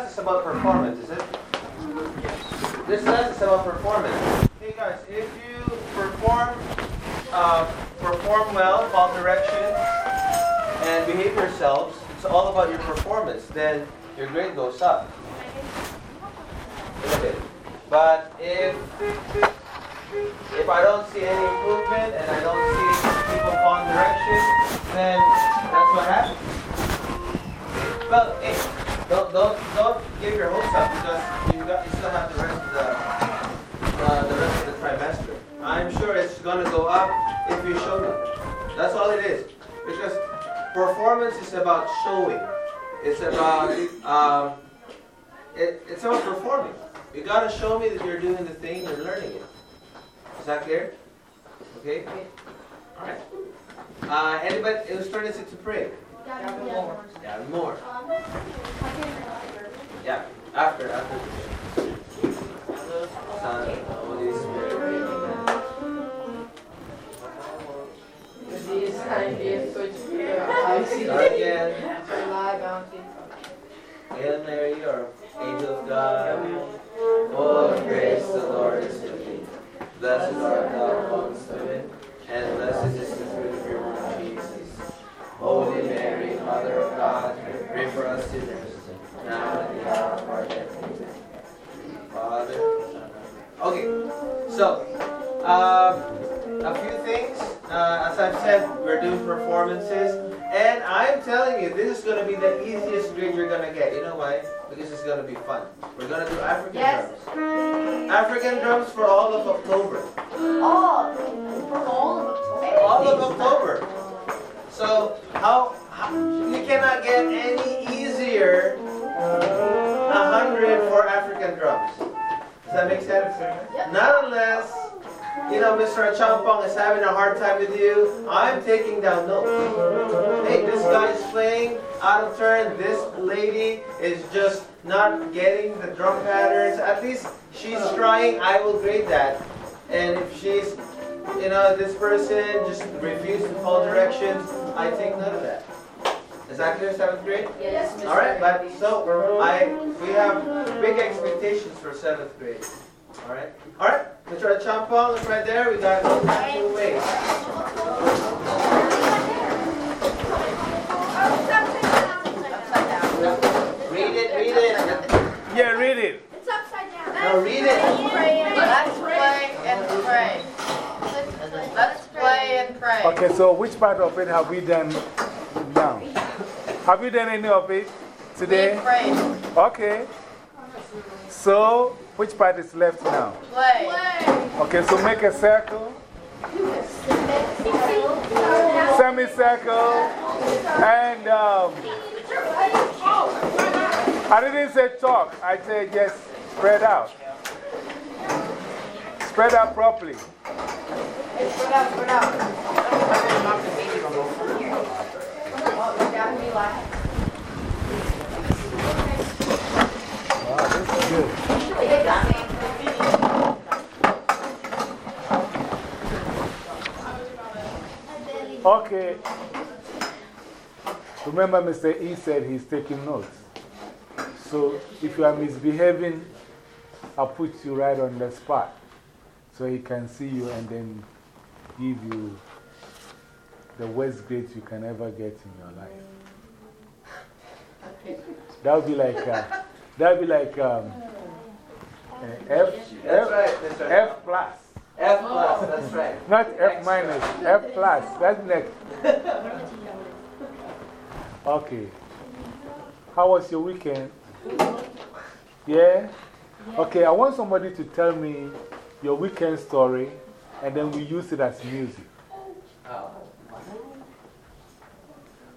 class is about performance, is it? This class is about performance. Hey guys, if you perform, uh, perform well, follow directions, and behave yourselves, it's all about your performance, then your grade goes up. Isn't? But if if I don't see any improvement and I don't see people following directions, then that's what happens. Well, hey, don't, don't, don't give your hopes up because you, got, you still have the rest of the, uh, the rest of the trimester. I'm sure it's going to go up if you show me. That's all it is. Because performance is about showing. It's about, um, it, it's about performing. You got to show me that you're doing the thing, you're learning it. Is that clear? Okay? All right. Uh, anybody, it was 26 to pray. Yeah, more. Yeah, after, after. Son, Holy Spirit. Start again. Hail Mary, or angel of God, full of grace, the Lord is with thee. Blessed art thou amongst women, and blessed is the fruit of your womb, Jesus. Holy Mary, Mother of God, pray for us sinners, now and at the hour of our death. Amen. Father, Okay, so, um, a few things. Uh, as I've said, we're doing performances. And I'm telling you, this is going to be the easiest grade you're going to get. You know why? Because it's going to be fun. We're going to do African Yes. drums. African drums for all of October. Oh, for all of them. All of October. So, how you cannot get any easier uh, a hundred for African drums. Does that make sense? Not unless, you know, Mr. Achampong is having a hard time with you. I'm taking down notes. Hey, this guy is playing out of turn. This lady is just not getting the drum patterns. At least she's trying. I will grade that. And if she's, you know, this person just refused to follow directions, I take note of that. Is that clear, seventh grade? Yes, All right, but so I we have big expectations for seventh grade. All right, all right. Mr. Champong is right there. We got no time to waste. Read it, read it. Yeah, read it. It's upside down. No, read it. Let's play and pray. Let's play and pray. Okay, so which part of it have we done now? Have you done any of it We today? prayed. Okay. So, which part is left now? Play. Okay, so make a circle, semicircle, and um, I didn't say talk, I said just spread out. Spread out properly. Spread out, spread out. Good. Okay. Remember, Mr. E said he's taking notes. So if you are misbehaving, I'll put you right on the spot so he can see you and then give you the worst grades you can ever get in your life. That would be like, uh, that would be like um, uh, F, That's F, right. F plus. F plus, that's right. Not F minus, F plus. That's next. Okay. How was your weekend? Yeah? Okay, I want somebody to tell me your weekend story and then we use it as music. Oh.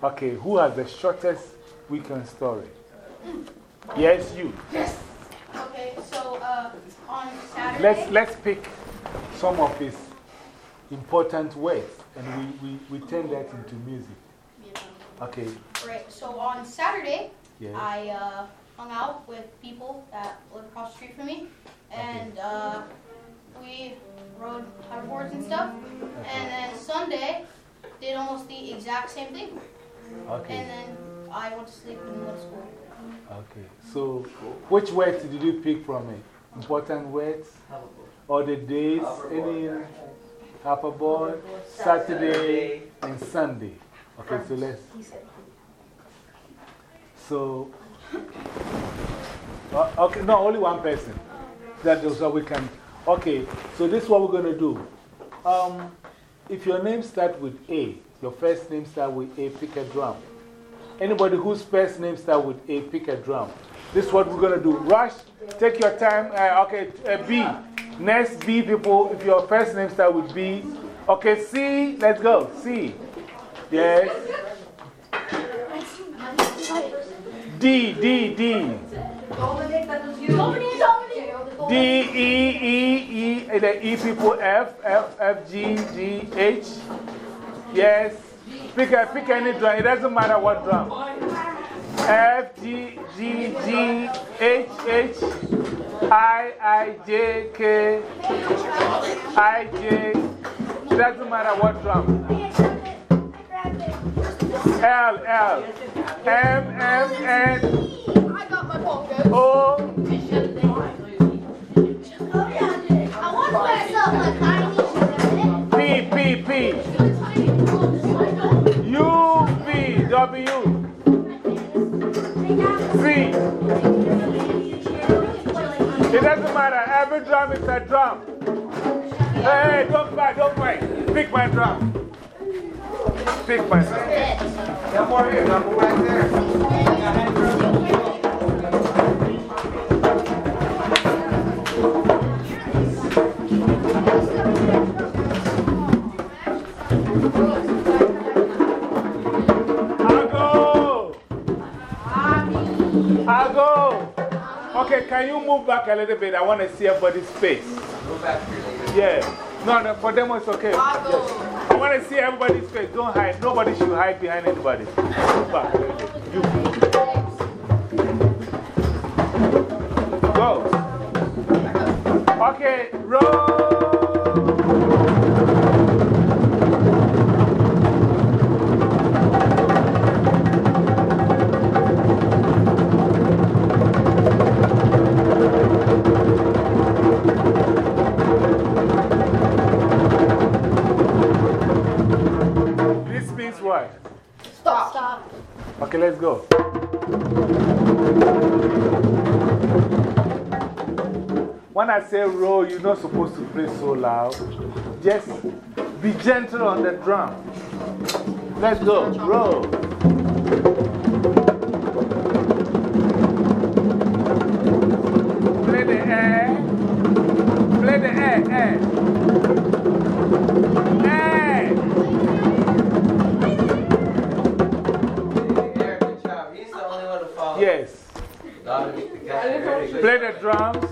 Okay, who has the shortest weekend story? Yes, you. Yes. Okay, so uh, on Saturday. Let's, let's pick some of his important words and we, we, we turn that into music. Okay. Right, so on Saturday. I uh, hung out with people that live across the street from me, and uh, we rode hoverboards and stuff. And then Sunday, did almost the exact same thing. Okay. And then I went to sleep and went to school. Okay. So, which words did you pick from it? Important words? Or the days? Any hoverboard? Saturday and Sunday. Okay, so let's. So, uh, okay, no, only one person. That is what we can. Okay, so this is what we're going to do. Um, if your name starts with A, your first name starts with A, pick a drum. Anybody whose first name starts with A, pick a drum. This is what we're going to do. Rush, take your time. Uh, okay, uh, B. Next B people, if your first name starts with B. Okay, C, let's go. C. Yes. D, D, D. D, E, E, E, the E people, F, F, F, G, G, H. Yes. Pick, a, pick any drum, it doesn't matter what drum. F, G, G, G, H, H, I, I, J, K, I, J. It doesn't matter what drum. L, L, M, M, N. O, P, P, P, W, C. It doesn't matter, every drum is a drum. Hey, don't fight, don't fight. Pick my drum. Pick my drum. Come over here, come right there. Can you move back a little bit? I want to see everybody's face. Go back here. Yeah. No, no, for them it's okay. Yes. I want to see everybody's face. Don't hide. Nobody should hide behind anybody. Move back a little bit. You. Go. Okay, roll. Go. When I say roll, you're not supposed to play so loud. Just be gentle on the drum. Let's go. Roll. Play the drums.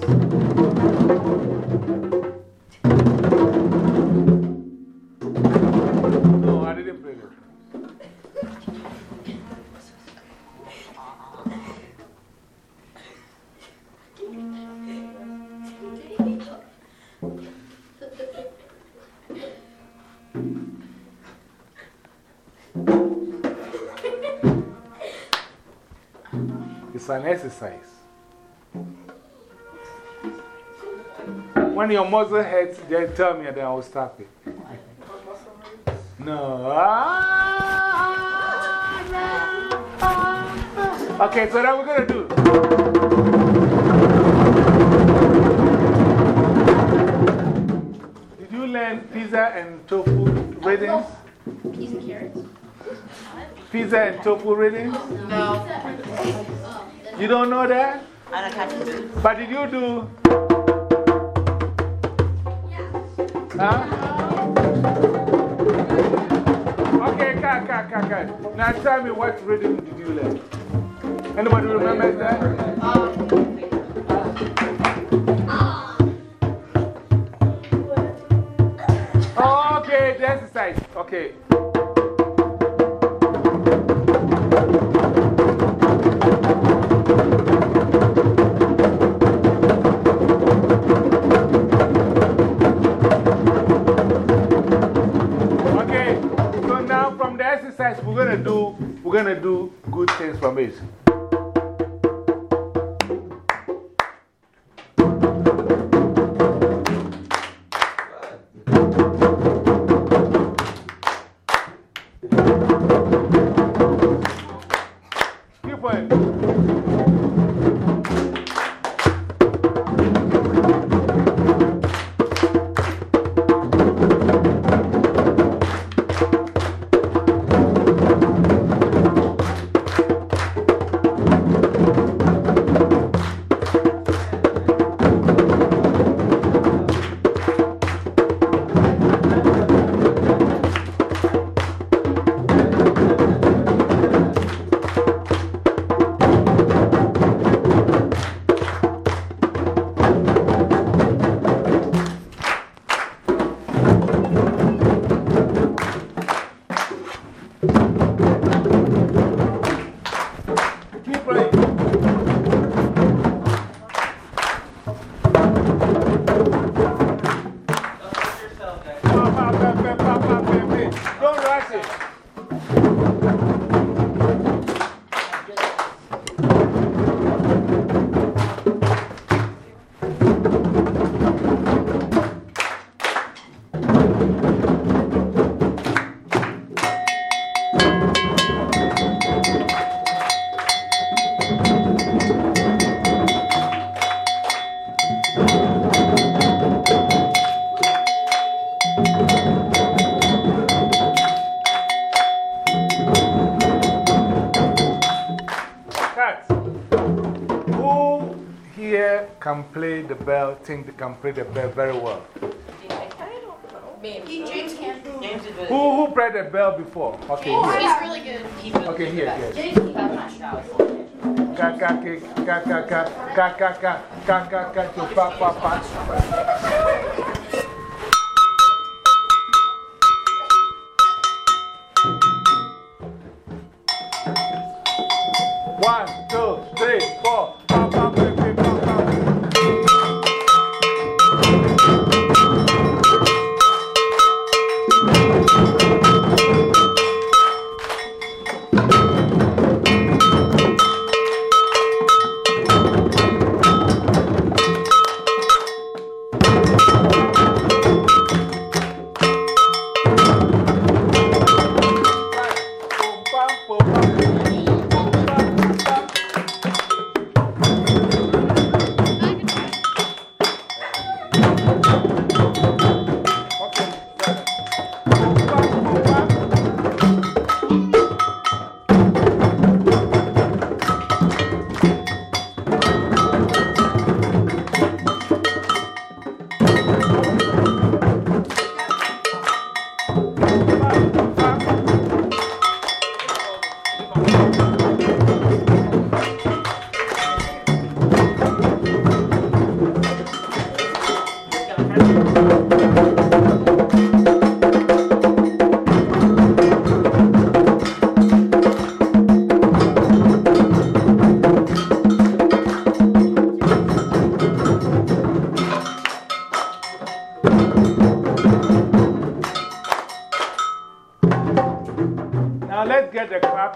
No, I didn't play it. It's an exercise. When your muscle hurts, then tell me and then I will stop it. No. No. Okay, so that we're going to do. Did you learn pizza and tofu readings? Peas and carrots. Pizza and tofu readings? No. You don't know that? I don't catch it. But did you do? Huh? Okay, car, ka, ka, ka. Now tell me what rhythm did you learn? Anybody remember that? Uh, can play the bell, think they can play the bell very well? James can. James really Who, who played the bell before? Okay, here. He's really good. He's really Okay, good here, at here. that. James, he got my shower. Ka, ka, ki, ka, ka, ka, ka, ka, ka, ka, ka, ka, to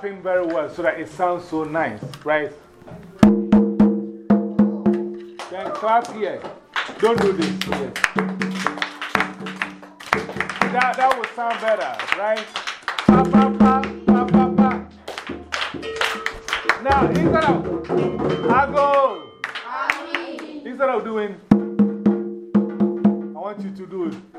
clapping very well so that it sounds so nice, right? Then clap here. Don't do this. That, that would sound better, right? Pa, pa, pa, pa, pa, pa. Now, instead of, I go. Instead of doing, I want you to do it.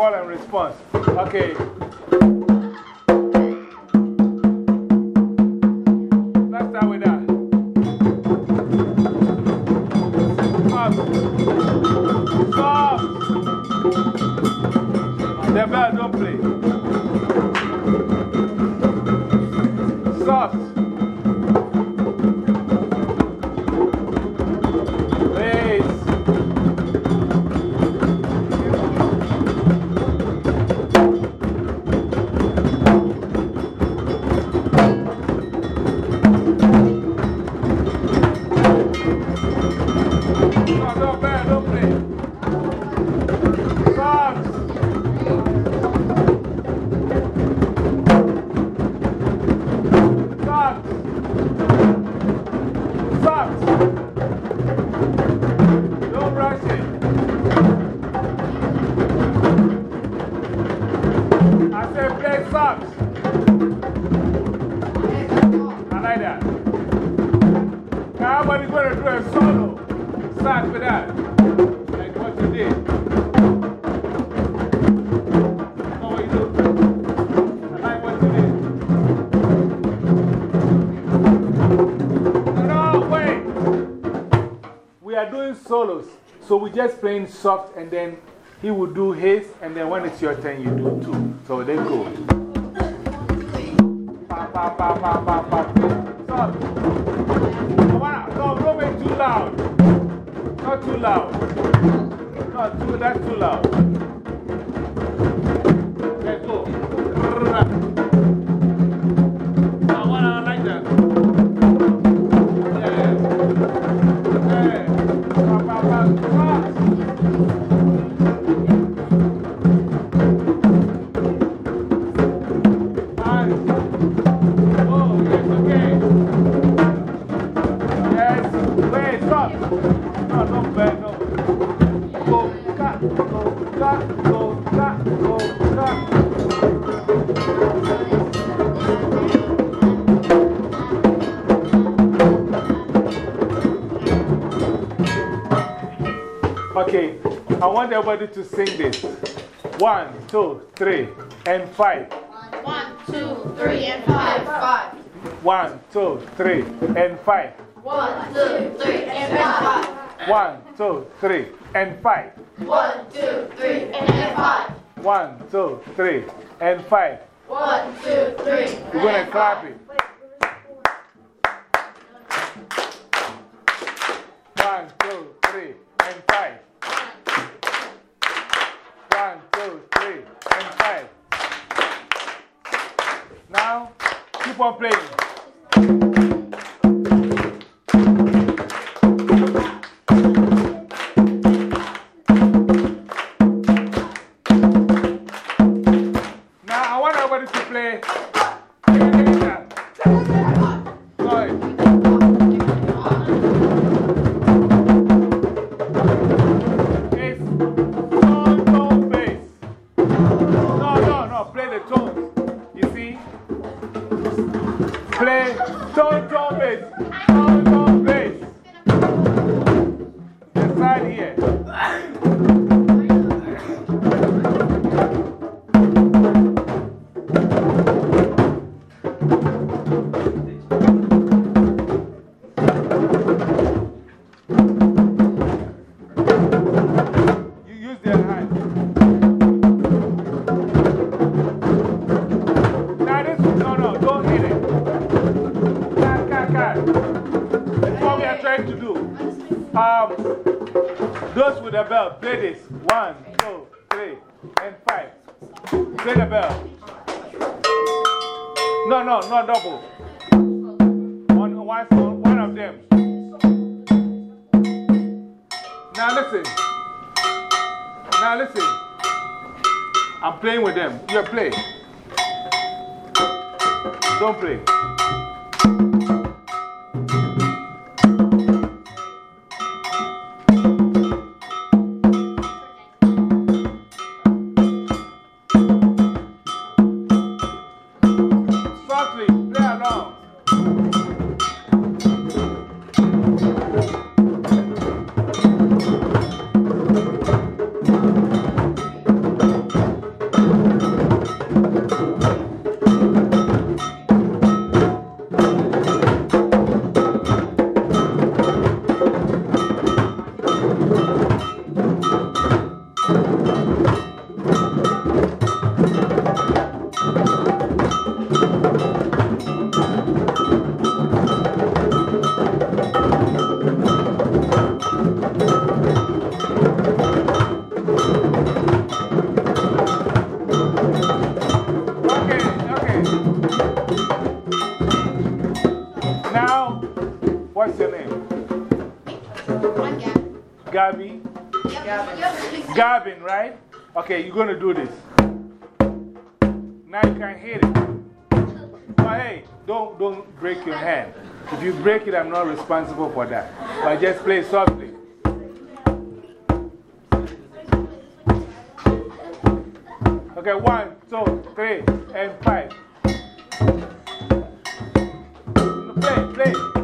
Call and response. Okay. Solos. So we're just playing soft and then he will do his and then when it's your turn you do two. So they go. Pa, pa, pa, pa, pa, pa. Wanna- No, don't make too loud. Not too loud. Not too, that's too loud. Okay, I want everybody to sing this. One, two, three, and five. One, two, three, and five. Five. One, two, three, and five. One, two, three, and five. One, two, three, and five. One, two, three, and five. One, two, three, and five. One, two, three. We're going to clap it. Play. The bell, play this. One, two, three, and five. Play the bell. No, no, not double. One, one, song, one of them. Now listen. Now listen. I'm playing with them. You play. Don't play. Gabby? Yep. Gavin, right? Okay, you're going to do this. Now you can hit it. But hey, don't, don't break your hand. If you break it, I'm not responsible for that. But just play softly. Okay, one, two, three, and five. Play. Play,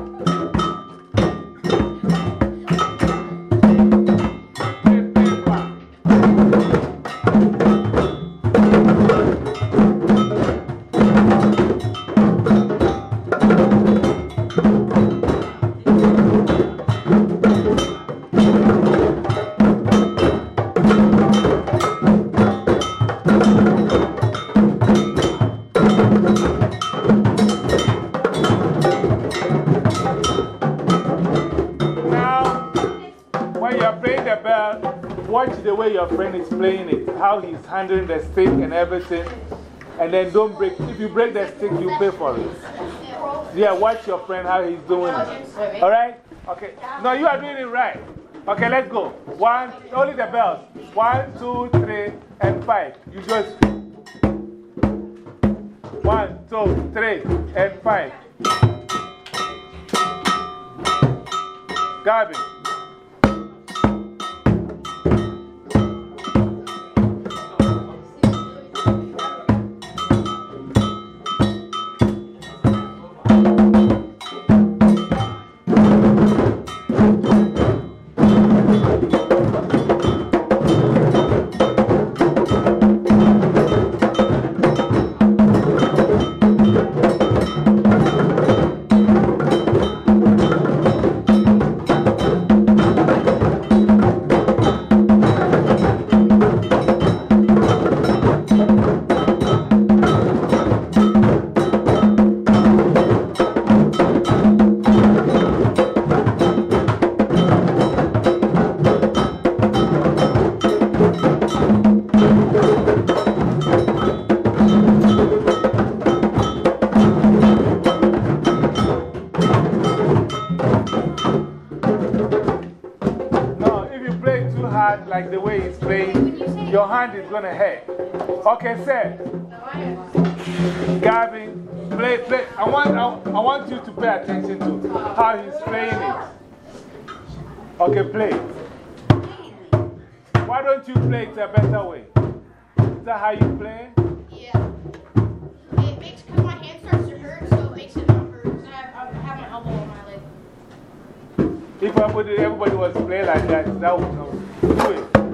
your friend is playing it, how he's handling the stick and everything. And then don't break. If you break the stick, you pay for it. Yeah, watch your friend how he's doing it. All right? Okay. No, you are doing it right. Okay, let's go. One, only the bells. One, two, three, and five. You just. One, two, three, and five. Gavin. Hard, like the way he's playing, your hand is going to hurt. Okay, sir. Gavin, play, play. I want, I, I want you to pay attention to how he's playing it. Okay, play. Why don't you play it a better way? Is that how you play? Yeah. It makes, because my hand starts to hurt, so it makes it not hurt. 'cause I have, I have my elbow on my leg. If everybody, everybody was playing like that, that would not Fui.